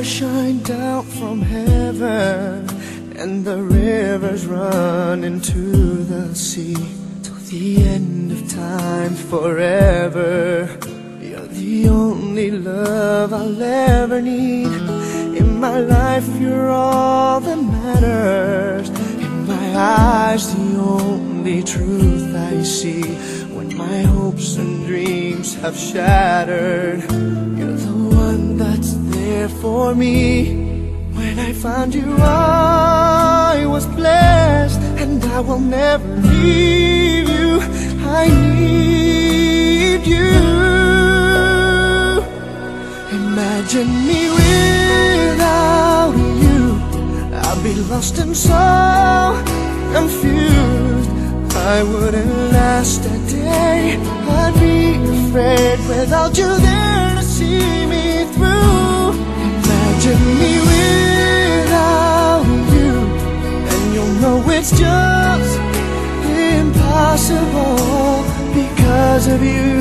Stars shine down from heaven and the rivers run into the sea till the end of time forever. You're the only love I'll ever need. In my life, you're all that matters. In my eyes, the only truth I see. When my hopes and dreams have shattered, you're the one that's there for me. When I found you, I was blessed, and I will never leave you. I need you. Imagine me without you. I'd be lost and so confused. I wouldn't last a day. I'd be afraid without you there see me through. Imagine me without you, and you'll know it's just impossible because of you.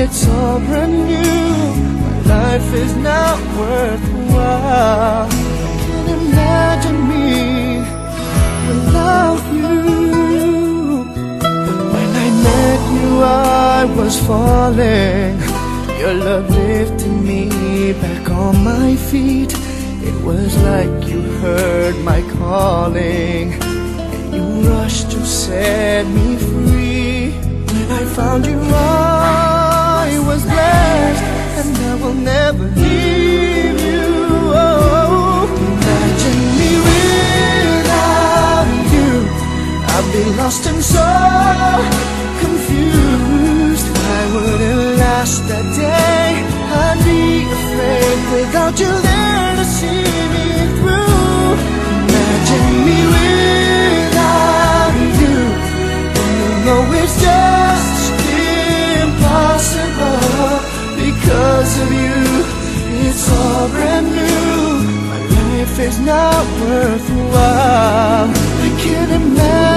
It's all brand new. My life is not worthwhile. I can't imagine me without you. When I met you, I was falling. Your love lifted me back on my feet. It was like you heard my calling. And you rushed to set me free. When I found you, I was blessed. And I will never leave you. Imagine me without you. I'd be lost and so that day. I'd be afraid without you there to see me through. Imagine me without you. And you know it's just impossible because of you. It's all brand new. My life is not worthwhile. I can't imagine.